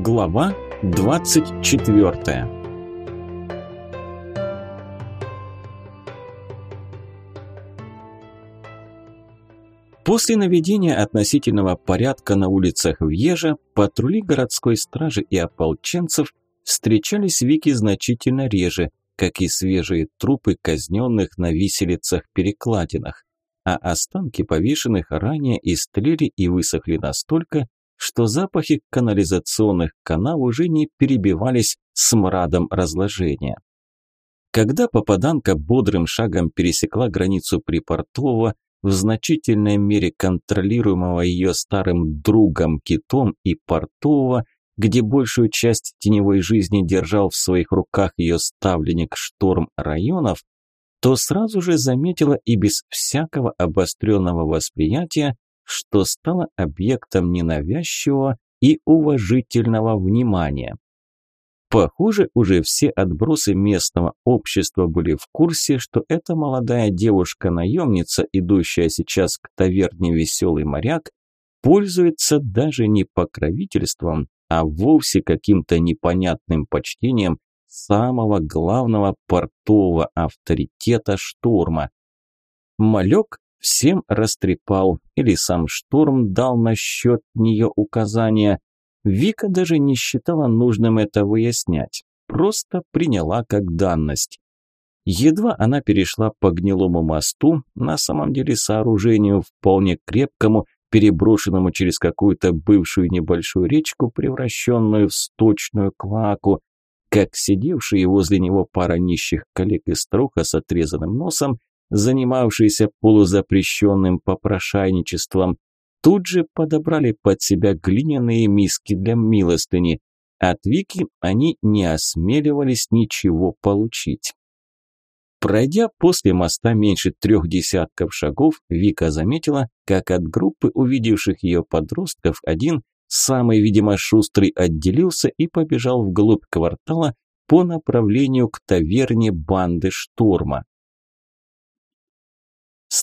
Глава 24 После наведения относительного порядка на улицах Вьежа патрули городской стражи и ополченцев встречались Вики значительно реже, как и свежие трупы казненных на виселицах-перекладинах, а останки повешенных ранее истлели и высохли настолько, что запахи канализационных канав уже не перебивались смрадом разложения. Когда попаданка бодрым шагом пересекла границу Припортового, в значительной мере контролируемого ее старым другом Китом и Портового, где большую часть теневой жизни держал в своих руках ее ставленник шторм районов, то сразу же заметила и без всякого обостренного восприятия, что стало объектом ненавязчивого и уважительного внимания. Похоже, уже все отбросы местного общества были в курсе, что эта молодая девушка-наемница, идущая сейчас к таверне «Веселый моряк», пользуется даже не покровительством, а вовсе каким-то непонятным почтением самого главного портового авторитета шторма. Малек всем растрепал, или сам Шторм дал насчет нее указания. Вика даже не считала нужным это выяснять, просто приняла как данность. Едва она перешла по гнилому мосту, на самом деле сооружению вполне крепкому, переброшенному через какую-то бывшую небольшую речку, превращенную в сточную клаку, как сидевшие возле него пара нищих коллег из труха с отрезанным носом занимавшиеся полузапрещенным попрошайничеством, тут же подобрали под себя глиняные миски для милостыни. От Вики они не осмеливались ничего получить. Пройдя после моста меньше трех десятков шагов, Вика заметила, как от группы увидевших ее подростков один, самый, видимо, шустрый, отделился и побежал вглубь квартала по направлению к таверне банды Шторма.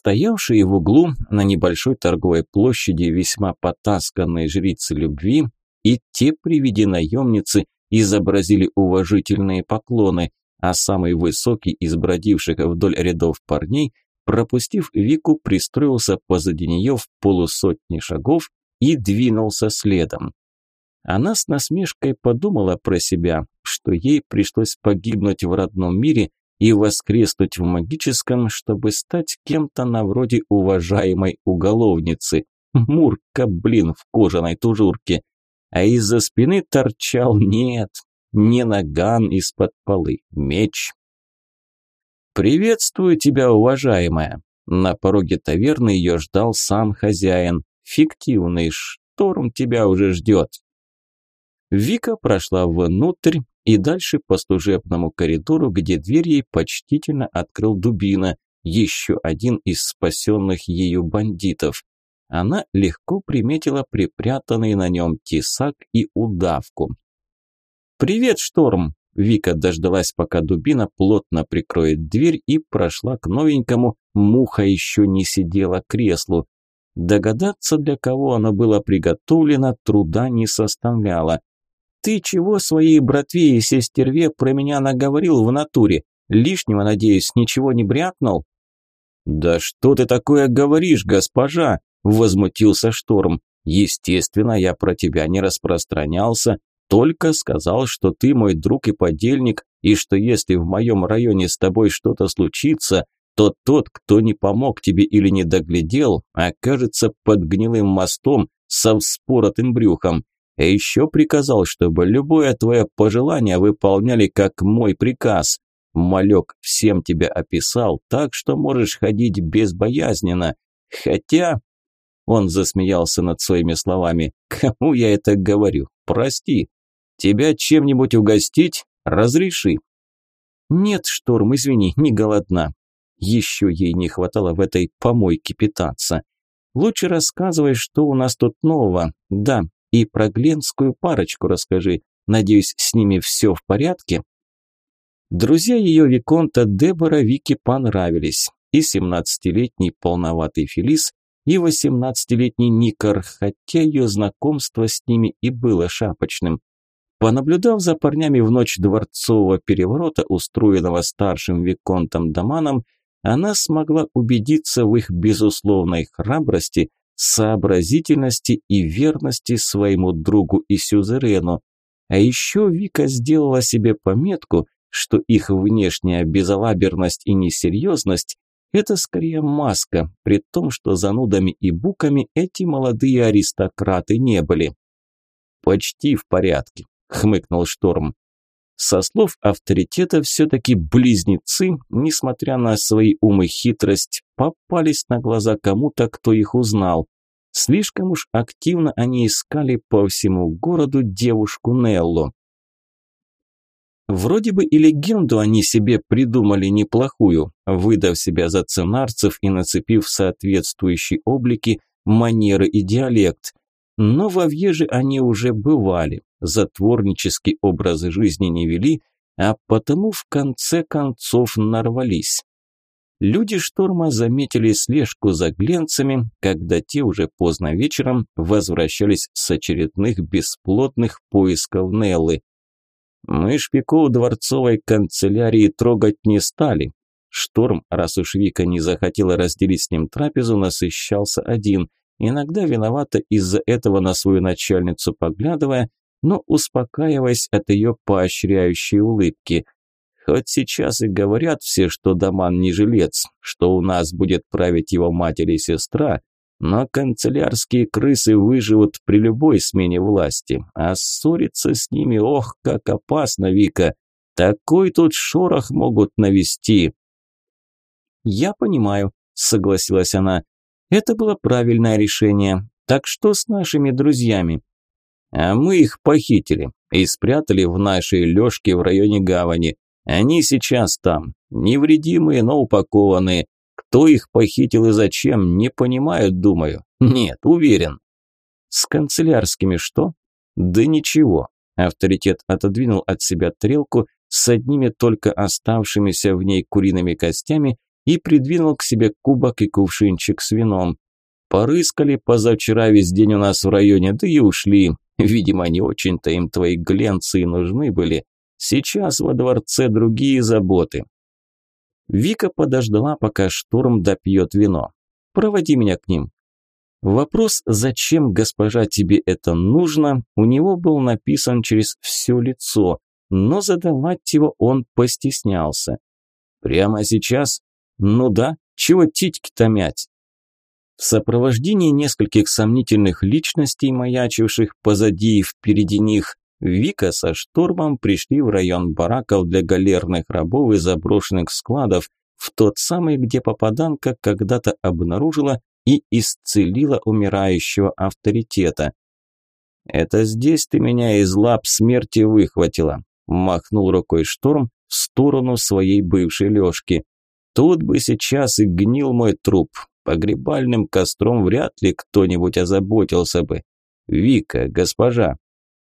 Стоявшие в углу на небольшой торговой площади весьма потасканные жрицы любви и те при виде наемницы изобразили уважительные поклоны, а самый высокий из бродивших вдоль рядов парней, пропустив Вику, пристроился позади нее в полусотни шагов и двинулся следом. Она с насмешкой подумала про себя, что ей пришлось погибнуть в родном мире и воскреснуть в магическом, чтобы стать кем-то на вроде уважаемой уголовницы. Мурка, блин, в кожаной тужурке. А из-за спины торчал, нет, не наган из-под полы, меч. «Приветствую тебя, уважаемая!» На пороге таверны ее ждал сам хозяин. Фиктивный шторм тебя уже ждет. Вика прошла внутрь и дальше по служебному коридору, где дверь ей почтительно открыл Дубина, еще один из спасенных ею бандитов. Она легко приметила припрятанный на нем тесак и удавку. «Привет, Шторм!» Вика дождалась, пока Дубина плотно прикроет дверь и прошла к новенькому, муха еще не сидела креслу. Догадаться, для кого оно было приготовлено, труда не составляло. Ты чего своей братве и сестерве про меня наговорил в натуре? Лишнего, надеюсь, ничего не брякнул?» «Да что ты такое говоришь, госпожа?» – возмутился Шторм. «Естественно, я про тебя не распространялся, только сказал, что ты мой друг и подельник, и что если в моем районе с тобой что-то случится, то тот, кто не помог тебе или не доглядел, окажется под гнилым мостом со вспоротым брюхом. А еще приказал, чтобы любое твое пожелание выполняли как мой приказ. Малек всем тебя описал, так что можешь ходить безбоязненно. Хотя...» Он засмеялся над своими словами. «Кому я это говорю? Прости. Тебя чем-нибудь угостить? Разреши». «Нет, Шторм, извини, не голодна». Еще ей не хватало в этой помойке питаться. «Лучше рассказывай, что у нас тут нового. Да, и про Гленскую парочку расскажи. Надеюсь, с ними все в порядке?» Друзья ее Виконта Дебора Вики понравились. И семнадцатилетний полноватый Фелис, и восемнадцатилетний Никар, хотя ее знакомство с ними и было шапочным. Понаблюдав за парнями в ночь дворцового переворота, устроенного старшим Виконтом Даманом, она смогла убедиться в их безусловной храбрости, сообразительности и верности своему другу и сюзерену. А еще Вика сделала себе пометку, что их внешняя безалаберность и несерьезность – это скорее маска, при том, что занудами и буками эти молодые аристократы не были. «Почти в порядке», – хмыкнул Шторм. Со слов авторитета, все-таки близнецы, несмотря на свои ум и хитрость, попались на глаза кому-то, кто их узнал. Слишком уж активно они искали по всему городу девушку Неллу. Вроде бы и легенду они себе придумали неплохую, выдав себя за ценарцев и нацепив соответствующие облики, манеры и диалект. Но во Вьеже они уже бывали, затворнический образ жизни не вели, а потому в конце концов нарвались. Люди шторма заметили слежку за гленцами, когда те уже поздно вечером возвращались с очередных бесплотных поисков Неллы. Мы шпику дворцовой канцелярии трогать не стали. Шторм, раз уж Вика не захотела разделить с ним трапезу, насыщался один, иногда виновата из-за этого на свою начальницу поглядывая, но успокаиваясь от ее поощряющей улыбки. Хоть сейчас и говорят все, что Даман не жилец, что у нас будет править его мать или сестра, но канцелярские крысы выживут при любой смене власти, а ссориться с ними, ох, как опасно, Вика. Такой тут шорох могут навести. Я понимаю, согласилась она. Это было правильное решение. Так что с нашими друзьями? А мы их похитили и спрятали в нашей лёжке в районе гавани. Они сейчас там, невредимые, но упакованные. Кто их похитил и зачем, не понимают, думаю. Нет, уверен. С канцелярскими что? Да ничего. Авторитет отодвинул от себя тарелку с одними только оставшимися в ней куриными костями и придвинул к себе кубок и кувшинчик с вином. Порыскали позавчера весь день у нас в районе, да и ушли. Видимо, не очень-то им твои гленцы нужны были. Сейчас во дворце другие заботы. Вика подождала, пока Шторм допьет вино. «Проводи меня к ним». Вопрос, зачем, госпожа, тебе это нужно, у него был написан через все лицо, но задавать его он постеснялся. «Прямо сейчас?» «Ну да, чего титьки-то мять?» В сопровождении нескольких сомнительных личностей, маячивших позади и впереди них, Вика со штурмом пришли в район бараков для галерных рабов и заброшенных складов, в тот самый, где попаданка когда-то обнаружила и исцелила умирающего авторитета. «Это здесь ты меня из лап смерти выхватила», – махнул рукой Шторм в сторону своей бывшей лёжки. «Тут бы сейчас и гнил мой труп. Погребальным костром вряд ли кто-нибудь озаботился бы. Вика, госпожа,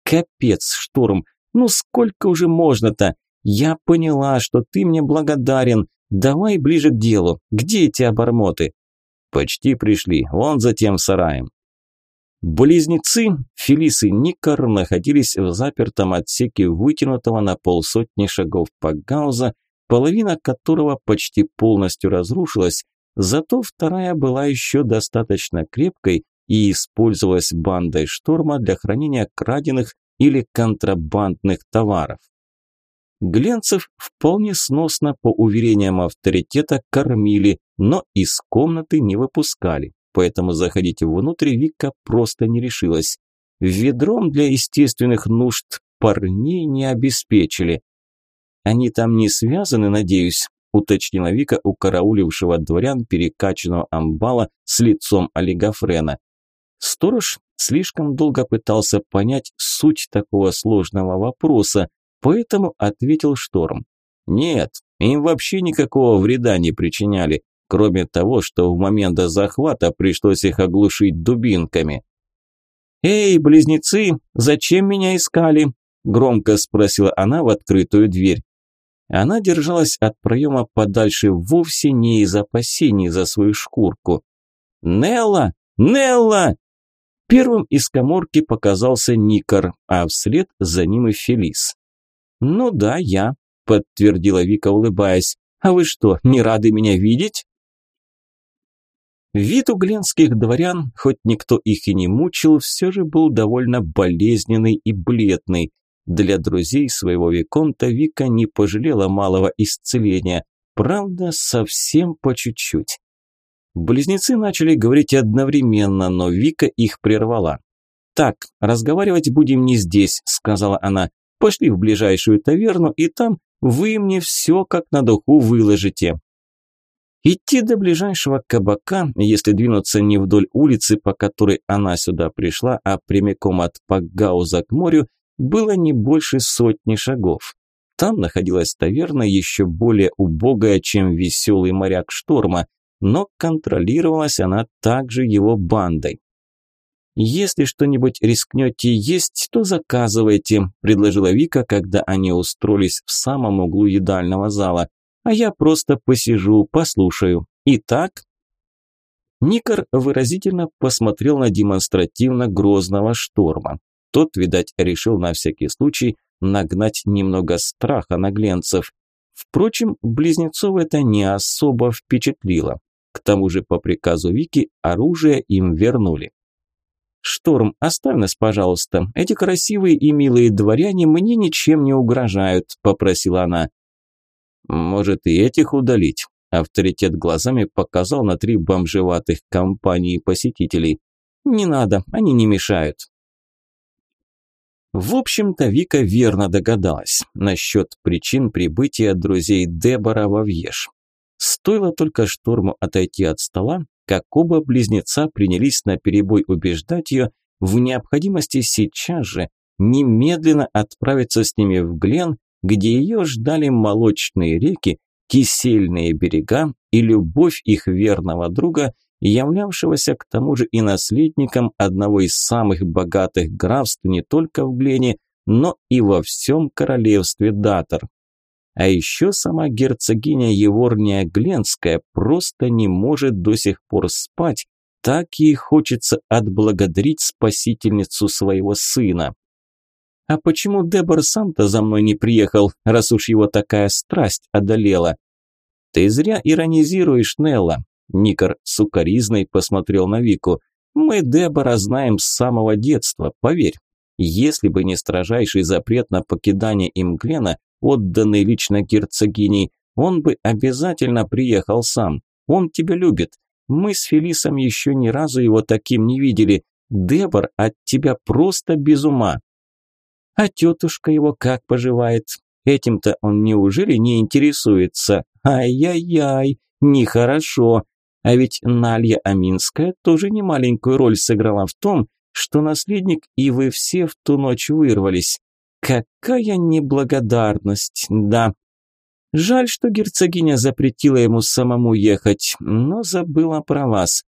Капец, Шторм, ну сколько уже можно-то? Я поняла, что ты мне благодарен. Давай ближе к делу. Где эти обормоты? Почти пришли, вон за тем сараем. Близнецы Фелис и Никар находились в запертом отсеке вытянутого на полсотни шагов Пагауза, половина которого почти полностью разрушилась, зато вторая была еще достаточно крепкой и использовалась бандой шторма для хранения краденных или контрабандных товаров. Гленцев вполне сносно, по уверениям авторитета, кормили, но из комнаты не выпускали, поэтому заходить внутрь Вика просто не решилась. Ведром для естественных нужд парней не обеспечили. «Они там не связаны, надеюсь?» Уточнила Вика у караулившего дворян перекачанного амбала с лицом олигофрена. Сторож слишком долго пытался понять суть такого сложного вопроса, поэтому ответил Шторм. Нет, им вообще никакого вреда не причиняли, кроме того, что в момент захвата пришлось их оглушить дубинками. «Эй, близнецы, зачем меня искали?» – громко спросила она в открытую дверь. Она держалась от проема подальше вовсе не из опасений за свою шкурку. «Нелла! Нелла!» Первым из коморки показался Никар, а вслед за ним и Фелис. «Ну да, я», – подтвердила Вика, улыбаясь. «А вы что, не рады меня видеть?» Вид у гленских дворян, хоть никто их и не мучил, все же был довольно болезненный и бледный. Для друзей своего Виконта Вика не пожалела малого исцеления, правда, совсем по чуть-чуть. Близнецы начали говорить одновременно, но Вика их прервала. «Так, разговаривать будем не здесь», – сказала она. «Пошли в ближайшую таверну, и там вы мне все как на духу выложите». Идти до ближайшего кабака, если двинуться не вдоль улицы, по которой она сюда пришла, а прямиком от Пакгауза к морю, было не больше сотни шагов. Там находилась таверна еще более убогая, чем веселый моряк шторма, но контролировалась она также его бандой. «Если что-нибудь рискнете есть, то заказывайте», – предложила Вика, когда они устроились в самом углу едального зала. «А я просто посижу, послушаю. Итак...» Никар выразительно посмотрел на демонстративно грозного шторма. Тот, видать, решил на всякий случай нагнать немного страха на гленцев. Впрочем, близнецов это не особо впечатлило. К тому же по приказу Вики оружие им вернули. «Шторм, оставь нас, пожалуйста. Эти красивые и милые дворяне мне ничем не угрожают», – попросила она. «Может, и этих удалить?» Авторитет глазами показал на три бомжеватых компании посетителей. «Не надо, они не мешают». В общем-то, Вика верно догадалась насчет причин прибытия друзей Дебора во Вьеш. Стоило только шторму отойти от стола, как оба близнеца принялись на перебой убеждать ее в необходимости сейчас же немедленно отправиться с ними в Глен, где ее ждали молочные реки, кисельные берега и любовь их верного друга, являвшегося к тому же и наследником одного из самых богатых графств не только в Глене, но и во всем королевстве Датор. А еще сама герцогиня Еворния Гленская просто не может до сих пор спать, так ей хочется отблагодарить спасительницу своего сына. А почему Дебор сам-то за мной не приехал, раз уж его такая страсть одолела? Ты зря иронизируешь, Нелла. Никар сукоризной посмотрел на Вику. Мы Дебора знаем с самого детства, поверь. Если бы не строжайший запрет на покидание им Глена, отданный лично герцогиней, он бы обязательно приехал сам. Он тебя любит. Мы с Фелисом еще ни разу его таким не видели. Дебор от тебя просто без ума. А тетушка его как поживает? Этим-то он неужели не интересуется? Ай-яй-яй, нехорошо. А ведь Налья Аминская тоже немаленькую роль сыграла в том, что наследник и вы все в ту ночь вырвались. Какая неблагодарность, да. Жаль, что герцогиня запретила ему самому ехать, но забыла про вас.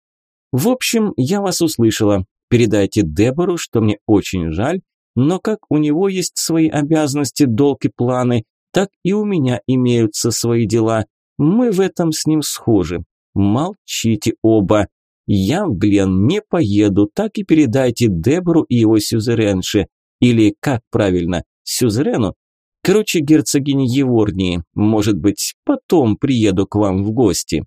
В общем, я вас услышала. Передайте Дебору, что мне очень жаль, но как у него есть свои обязанности, долг и планы, так и у меня имеются свои дела. Мы в этом с ним схожи. Молчите оба. Я в Глен не поеду, так и передайте Дебору и его сюзеренше. Или, как правильно, сюзерену? Короче, герцогине Еворнии, может быть, потом приеду к вам в гости.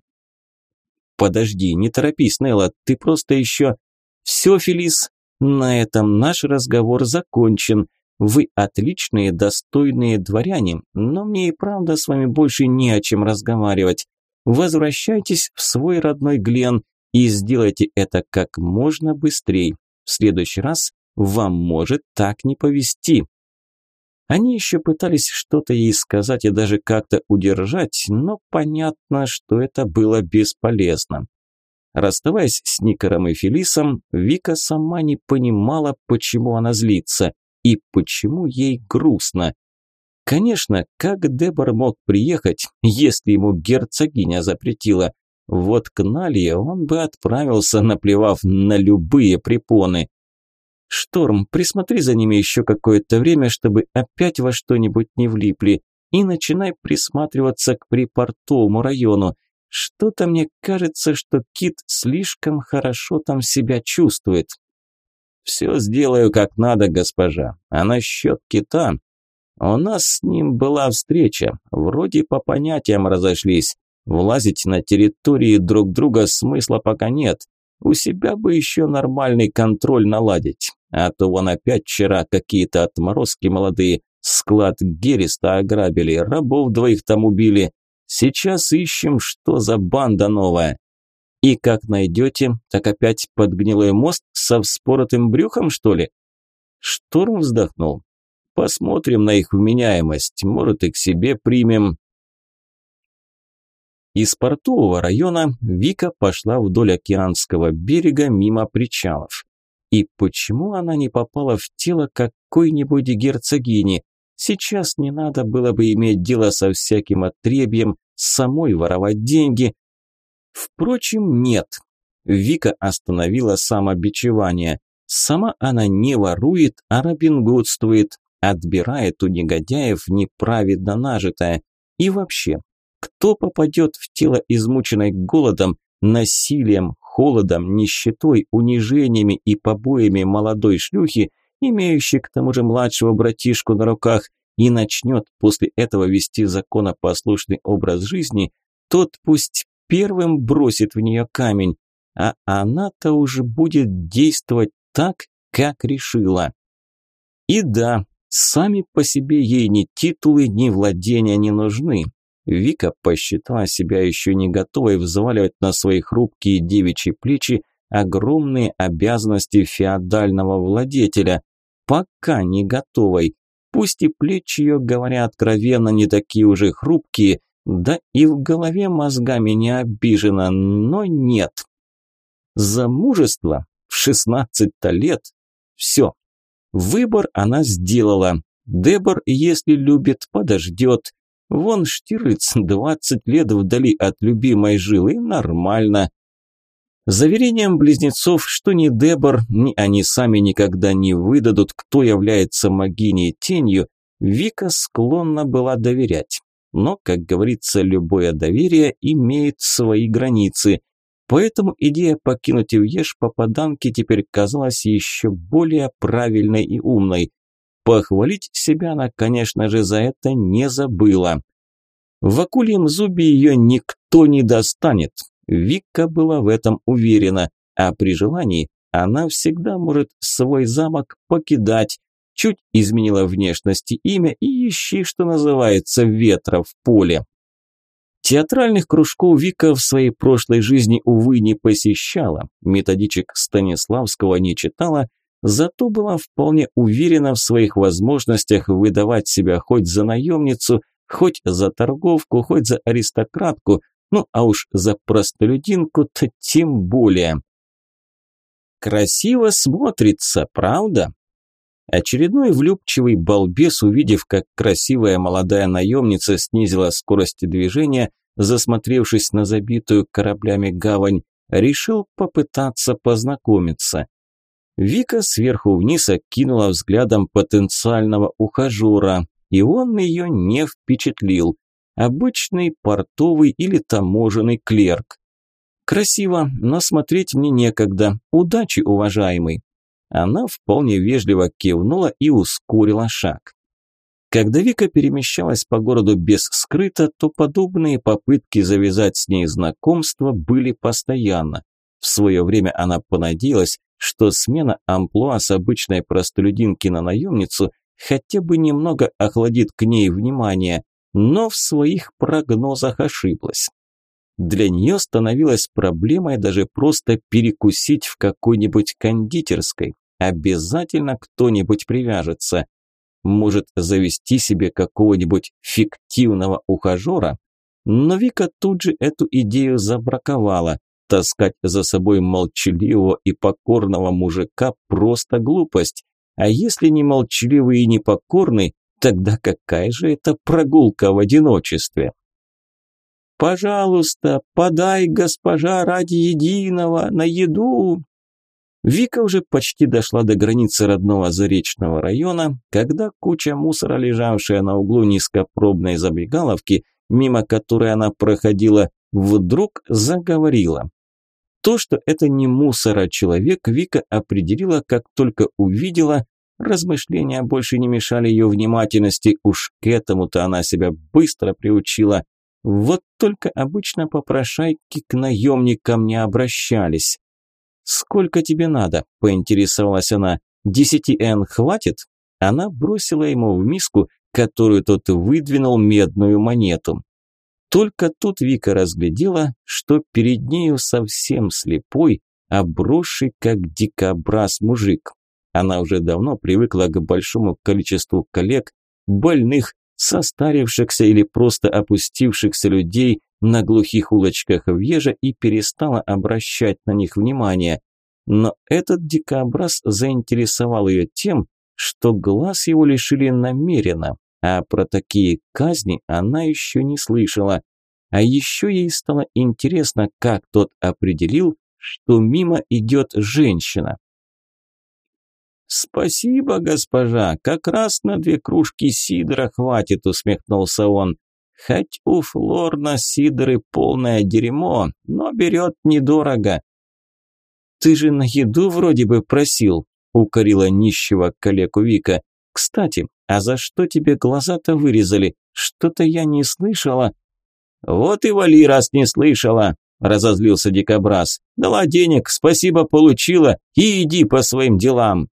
Подожди, не торопись, Нелла, ты просто еще... Все, Фелис, на этом наш разговор закончен. Вы отличные, достойные дворяне, но мне и правда с вами больше не о чем разговаривать. Возвращайтесь в свой родной Глен и сделайте это как можно быстрее. В следующий раз вам может так не повести. Они еще пытались что-то ей сказать и даже как-то удержать, но понятно, что это было бесполезно. Расставаясь с Никором и Фелисом, Вика сама не понимала, почему она злится и почему ей грустно. Конечно, как Дебор мог приехать, если ему герцогиня запретила? Вот к Налье он бы отправился, наплевав на любые препоны. Шторм, присмотри за ними еще какое-то время, чтобы опять во что-нибудь не влипли, и начинай присматриваться к припортовому району. Что-то мне кажется, что Кит слишком хорошо там себя чувствует. Все сделаю как надо, госпожа. А насчет кита... У нас с ним была встреча. Вроде по понятиям разошлись. Влазить на территории друг друга смысла пока нет. У себя бы еще нормальный контроль наладить. А то вон опять вчера какие-то отморозки молодые склад Гериста ограбили, рабов двоих там убили. Сейчас ищем, что за банда новая. И как найдете, так опять под гнилой мост со вспоротым брюхом, что ли? Шторм вздохнул. Посмотрим на их вменяемость, может и к себе примем. Из портового района Вика пошла вдоль океанского берега мимо причалов. И почему она не попала в тело какой-нибудь герцогини? Сейчас не надо было бы иметь дело со всяким отребьем, самой воровать деньги. Впрочем, нет. Вика остановила самобичевание. Сама она не ворует, а робингудствует, отбирает у негодяев неправедно нажитое. И вообще, кто попадет в тело измученной голодом, насилием, холодом, нищетой, унижениями и побоями молодой шлюхи, имеющей к тому же младшего братишку на руках, и начнет после этого вести законопослушный образ жизни, тот пусть первым бросит в нее камень, а она-то уже будет действовать так, как решила. И да, сами по себе ей ни титулы, ни владения не нужны. Вика посчитала себя еще не готовой взваливать на свои хрупкие девичьи плечи огромные обязанности феодального владетеля. Пока не готовой. Пусть и плечи ее, говоря откровенно, не такие уже хрупкие, да и в голове мозгами не обижена, но нет. Замужество в 16 лет. Все. Выбор она сделала. Дебор, если любит, подождет. Вон Штирлиц 20 лет вдали от любимой жилы, нормально. Заверением близнецов, что ни Дебор, ни они сами никогда не выдадут, кто является могиней тенью, Вика склонна была доверять. Но, как говорится, любое доверие имеет свои границы. Поэтому идея покинуть Ивьеш попаданки теперь казалась еще более правильной и умной. Похвалить себя она, конечно же, за это не забыла. В акульем зубе ее никто не достанет. Вика была в этом уверена, а при желании она всегда может свой замок покидать. Чуть изменила внешность и имя и ищи, что называется, ветра в поле. Театральных кружков Вика в своей прошлой жизни, увы, не посещала, методичек Станиславского не читала, зато была вполне уверена в своих возможностях выдавать себя хоть за наемницу, хоть за торговку, хоть за аристократку, ну а уж за простолюдинку-то тем более. Красиво смотрится, правда? Очередной влюбчивый балбес, увидев, как красивая молодая наемница снизила скорость движения, засмотревшись на забитую кораблями гавань, решил попытаться познакомиться. Вика сверху вниз окинула взглядом потенциального ухажера, и он ее не впечатлил обычный портовый или таможенный клерк. Красиво, но смотреть мне некогда. Удачи, уважаемый. Она вполне вежливо кивнула и ускорила шаг. Когда Вика перемещалась по городу без скрыта, то подобные попытки завязать с ней знакомство были постоянно. В свое время она понадеялась, что смена амплуа с обычной простолюдинки на наемницу хотя бы немного охладит к ней внимание, но в своих прогнозах ошиблась. Для нее становилось проблемой даже просто перекусить в какой-нибудь кондитерской. Обязательно кто-нибудь привяжется. Может завести себе какого-нибудь фиктивного ухажера? Но Вика тут же эту идею забраковала. Таскать за собой молчаливого и покорного мужика – просто глупость. А если не молчаливый и не покорный, Тогда какая же это прогулка в одиночестве? «Пожалуйста, подай, госпожа, ради единого, на еду!» Вика уже почти дошла до границы родного Заречного района, когда куча мусора, лежавшая на углу низкопробной забегаловки, мимо которой она проходила, вдруг заговорила. То, что это не мусора человек, Вика определила, как только увидела. Размышления больше не мешали ее внимательности, уж к этому-то она себя быстро приучила. Вот только обычно попрошайки к наемникам не обращались. «Сколько тебе надо?» – поинтересовалась она. «Десяти эн хватит?» Она бросила ему в миску, которую тот выдвинул медную монету. Только тут Вика разглядела, что перед нею совсем слепой, обросший как дикобраз мужик. Она уже давно привыкла к большому количеству коллег, больных, состарившихся или просто опустившихся людей на глухих улочках Вежа и перестала обращать на них внимание. Но этот дикобраз заинтересовал ее тем, что глаз его лишили намеренно, а про такие казни она еще не слышала. А еще ей стало интересно, как тот определил, что мимо идет женщина. «Спасибо, госпожа, как раз на две кружки сидра хватит», – усмехнулся он. «Хоть у Флорна сидры полное дерьмо, но берет недорого». «Ты же на еду вроде бы просил», – укорила нищего коллегу Вика. «Кстати, а за что тебе глаза-то вырезали? Что-то я не слышала». «Вот и вали, раз не слышала», – разозлился дикобраз. «Дала денег, спасибо получила, и иди по своим делам».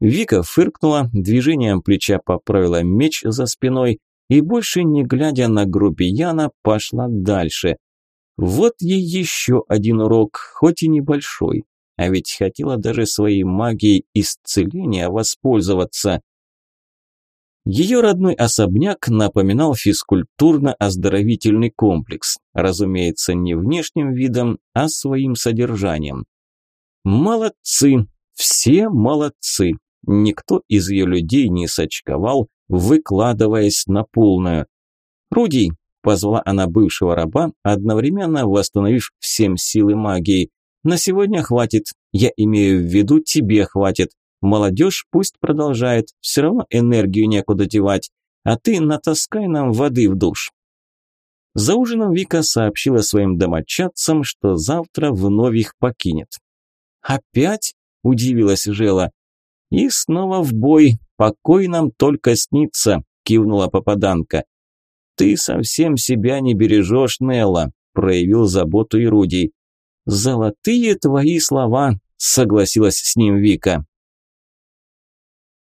Вика фыркнула, движением плеча поправила меч за спиной и, больше не глядя на грубияна, пошла дальше. Вот ей еще один урок, хоть и небольшой, а ведь хотела даже своей магией исцеления воспользоваться. Ее родной особняк напоминал физкультурно-оздоровительный комплекс, разумеется, не внешним видом, а своим содержанием. Молодцы, все молодцы. Никто из ее людей не сочковал, выкладываясь на полную. «Руди!» – позвала она бывшего раба, одновременно восстановив всем силы магии. «На сегодня хватит. Я имею в виду, тебе хватит. Молодежь пусть продолжает, все равно энергию некуда девать. А ты натаскай нам воды в душ». За ужином Вика сообщила своим домочадцам, что завтра вновь их покинет. «Опять?» – удивилась Жела. «И снова в бой. Покой нам только снится», – кивнула попаданка. «Ты совсем себя не бережешь, Нелла», – проявил заботу и Руди. «Золотые твои слова», – согласилась с ним Вика.